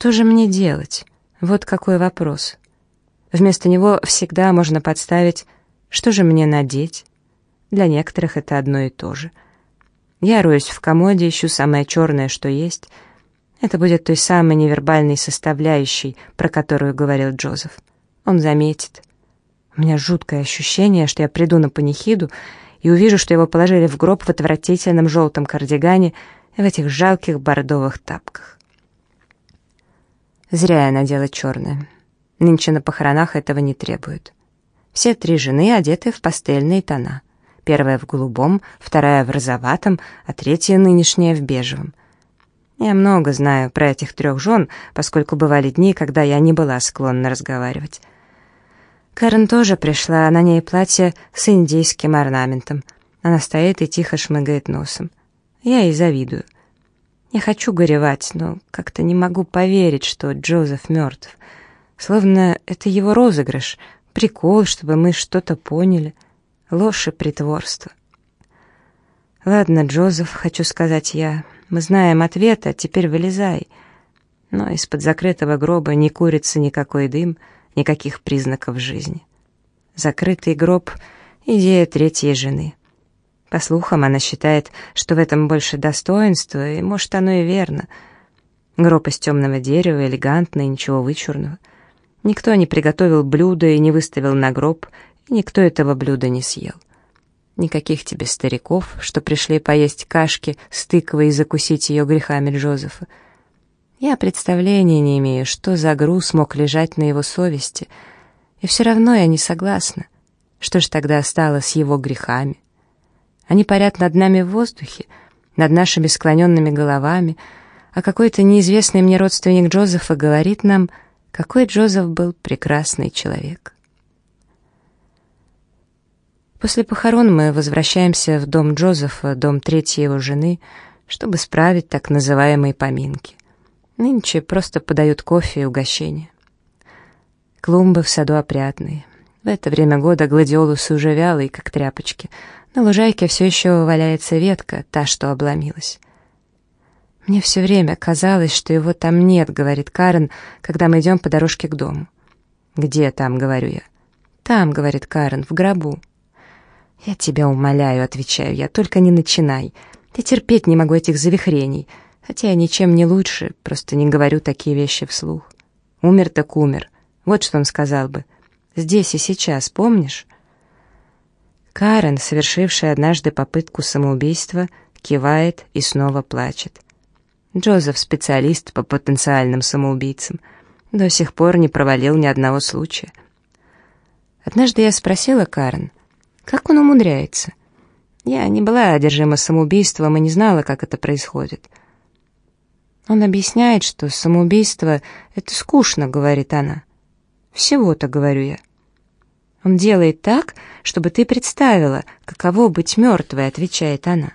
Что же мне делать? Вот какой вопрос. Вместо него всегда можно подставить «что же мне надеть?». Для некоторых это одно и то же. Я роюсь в комоде, ищу самое черное, что есть. Это будет той самой невербальной составляющей, про которую говорил Джозеф. Он заметит. У меня жуткое ощущение, что я приду на панихиду и увижу, что его положили в гроб в отвратительном желтом кардигане и в этих жалких бордовых тапках. Зря я надела черное. Нынче на похоронах этого не требуют. Все три жены одеты в пастельные тона. Первая в голубом, вторая в розоватом, а третья нынешняя в бежевом. Я много знаю про этих трех жен, поскольку бывали дни, когда я не была склонна разговаривать. Кэрон тоже пришла, на ней платье с индийским орнаментом. Она стоит и тихо шмыгает носом. Я ей завидую. Я хочу горевать, но как-то не могу поверить, что Джозеф мертв. Словно это его розыгрыш, прикол, чтобы мы что-то поняли. Ложь и притворство. Ладно, Джозеф, хочу сказать я. Мы знаем ответ, а теперь вылезай. Но из-под закрытого гроба не курится никакой дым — никаких признаков жизни. Закрытый гроб — идея третьей жены. По слухам, она считает, что в этом больше достоинства, и, может, оно и верно. Гроб из темного дерева, элегантный, ничего вычурного. Никто не приготовил блюдо и не выставил на гроб, и никто этого блюда не съел. Никаких тебе стариков, что пришли поесть кашки с тыквой и закусить ее грехами Джозефа. Я представления не имею, что за груз мог лежать на его совести, и все равно я не согласна. Что же тогда стало с его грехами? Они парят над нами в воздухе, над нашими склоненными головами, а какой-то неизвестный мне родственник Джозефа говорит нам, какой Джозеф был прекрасный человек. После похорон мы возвращаемся в дом Джозефа, дом третьей его жены, чтобы справить так называемые поминки. Нынче просто подают кофе и угощения. Клумбы в саду опрятные. В это время года гладиолусы уже вялые, как тряпочки. На лужайке все еще валяется ветка, та, что обломилась. «Мне все время казалось, что его там нет», — говорит Карен, когда мы идем по дорожке к дому. «Где там?» — говорю я. «Там», — говорит Карен, — «в гробу». «Я тебя умоляю», — отвечаю я, — «только не начинай. Я терпеть не могу этих завихрений. Хотя я ничем не лучше, просто не говорю такие вещи вслух. Умер так умер. Вот что он сказал бы. Здесь и сейчас, помнишь? Карен, совершившая однажды попытку самоубийства, кивает и снова плачет. Джозеф — специалист по потенциальным самоубийцам. До сих пор не провалил ни одного случая. Однажды я спросила Карен, как он умудряется. Я не была одержима самоубийством и не знала, как это происходит. Он объясняет, что самоубийство — это скучно, говорит она. Всего-то, говорю я. Он делает так, чтобы ты представила, каково быть мертвой, отвечает она.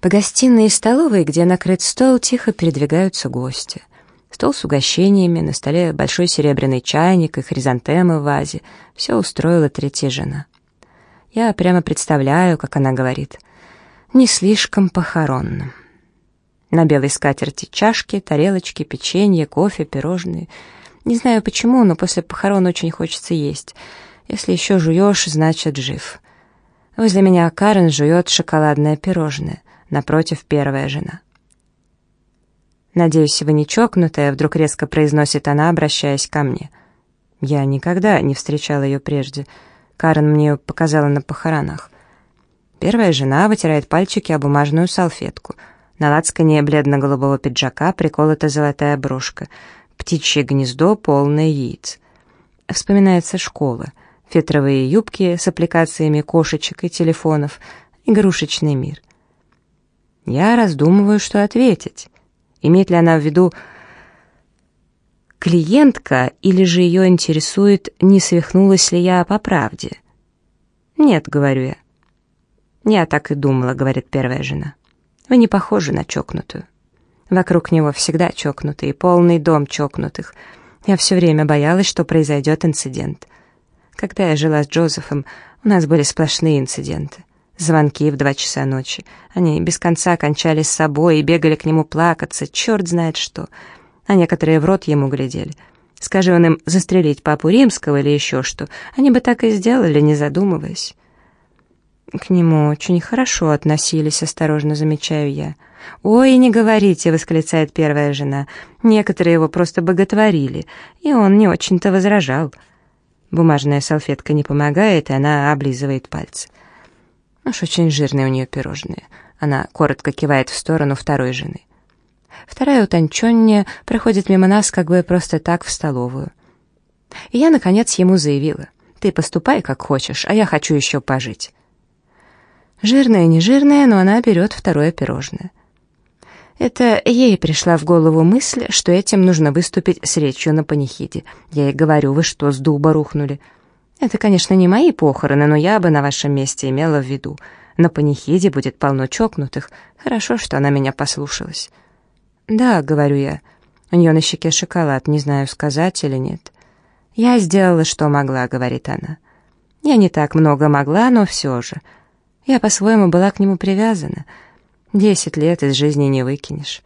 По гостиной и столовой, где накрыт стол, тихо передвигаются гости. Стол с угощениями, на столе большой серебряный чайник и хризантемы в вазе. Все устроила третья жена. Я прямо представляю, как она говорит. Не слишком похоронно. На белой скатерти чашки, тарелочки, печенье, кофе, пирожные. Не знаю почему, но после похорон очень хочется есть. Если еще жуешь, значит жив. Возле меня Карен жует шоколадное пирожное. Напротив первая жена. «Надеюсь, вы не чокнутая», — вдруг резко произносит она, обращаясь ко мне. Я никогда не встречала ее прежде. Карен мне ее показала на похоронах. Первая жена вытирает пальчики о бумажную салфетку — на лацкане бледно-голубого пиджака приколота золотая брошка. Птичье гнездо, полное яиц. Вспоминается школа. Фетровые юбки с аппликациями кошечек и телефонов. Игрушечный мир. Я раздумываю, что ответить. Имеет ли она в виду клиентка, или же ее интересует, не свихнулась ли я по правде? «Нет», — говорю я. «Я так и думала», — говорит первая жена. Вы не похожи на чокнутую. Вокруг него всегда чокнутые, полный дом чокнутых. Я все время боялась, что произойдет инцидент. Когда я жила с Джозефом, у нас были сплошные инциденты. Звонки в два часа ночи. Они без конца кончали с собой и бегали к нему плакаться, черт знает что. А некоторые в рот ему глядели. Скажи он им застрелить папу римского или еще что, они бы так и сделали, не задумываясь. К нему очень хорошо относились, осторожно замечаю я. «Ой, не говорите», — восклицает первая жена. «Некоторые его просто боготворили, и он не очень-то возражал». Бумажная салфетка не помогает, и она облизывает пальцы. Уж очень жирные у нее пирожные. Она коротко кивает в сторону второй жены. Вторая утонченнее проходит мимо нас как бы просто так в столовую. И я, наконец, ему заявила. «Ты поступай, как хочешь, а я хочу еще пожить». Жирная, не жирная, но она берет второе пирожное. Это ей пришла в голову мысль, что этим нужно выступить с речью на панихиде. Я ей говорю, вы что, с дуба рухнули? Это, конечно, не мои похороны, но я бы на вашем месте имела в виду. На панихиде будет полно чокнутых. Хорошо, что она меня послушалась. «Да», — говорю я. У нее на щеке шоколад, не знаю, сказать или нет. «Я сделала, что могла», — говорит она. «Я не так много могла, но все же. Я по-своему была к нему привязана». Десять лет из жизни не выкинешь.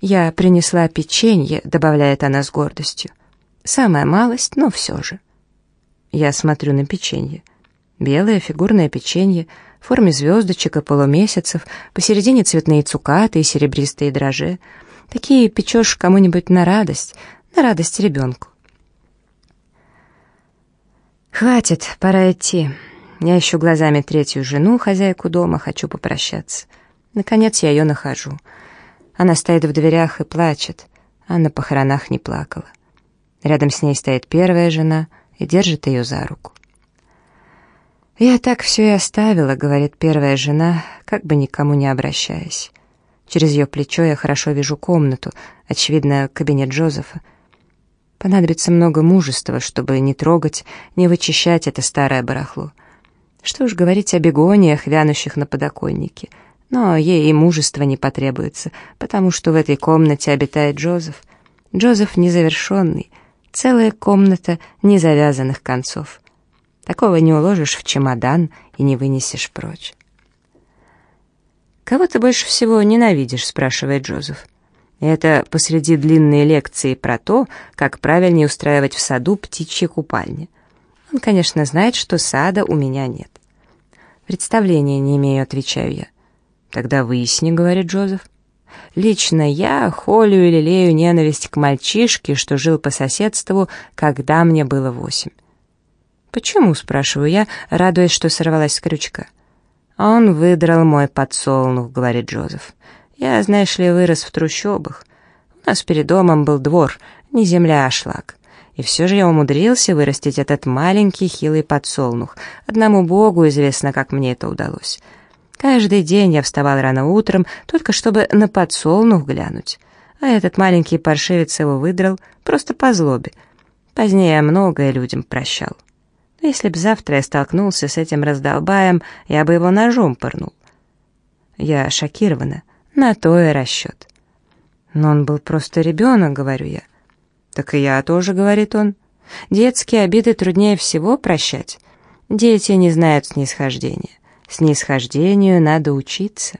Я принесла печенье, добавляет она с гордостью. Самая малость, но все же. Я смотрю на печенье. Белое фигурное печенье в форме звездочек и полумесяцев, посередине цветные цукаты и серебристые дрожжи. Такие печешь кому-нибудь на радость, на радость ребенку. «Хватит, пора идти. Я ищу глазами третью жену, хозяйку дома, хочу попрощаться». Наконец я ее нахожу. Она стоит в дверях и плачет, а на похоронах не плакала. Рядом с ней стоит первая жена и держит ее за руку. «Я так все и оставила», — говорит первая жена, как бы никому не обращаясь. Через ее плечо я хорошо вижу комнату, очевидно, кабинет Джозефа. Понадобится много мужества, чтобы не трогать, не вычищать это старое барахло. Что уж говорить о бегониях, вянущих на подоконнике — но ей и мужества не потребуется, потому что в этой комнате обитает Джозеф. Джозеф незавершенный, целая комната незавязанных концов. Такого не уложишь в чемодан и не вынесешь прочь. «Кого ты больше всего ненавидишь?» — спрашивает Джозеф. Это посреди длинной лекции про то, как правильнее устраивать в саду птичьи купальни. Он, конечно, знает, что сада у меня нет. Представления не имею, отвечаю я. «Тогда выясни», — говорит Джозеф. «Лично я холю и лелею ненависть к мальчишке, что жил по соседству, когда мне было восемь». «Почему?» — спрашиваю я, радуясь, что сорвалась с крючка. «Он выдрал мой подсолнух», — говорит Джозеф. «Я, знаешь ли, вырос в трущобах. У нас перед домом был двор, не земля, а шлак. И все же я умудрился вырастить этот маленький хилый подсолнух. Одному Богу известно, как мне это удалось». Каждый день я вставал рано утром, только чтобы на подсолнух глянуть. А этот маленький паршивец его выдрал просто по злобе. Позднее я многое людям прощал. Но если б завтра я столкнулся с этим раздолбаем, я бы его ножом пырнул. Я шокирована, на то и расчет. Но он был просто ребенок, говорю я. Так и я тоже, говорит он. Детские обиды труднее всего прощать. Дети не знают снисхождения. Снисхождению надо учиться.